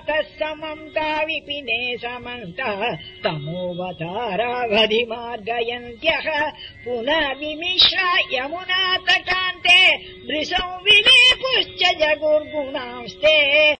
ततः समन्ता विपिने मार्गयन्त्यः पुनः विमिश्र यमुना तटान्ते वृषौ विलेपुश्च जगुर्गुणांस्ते।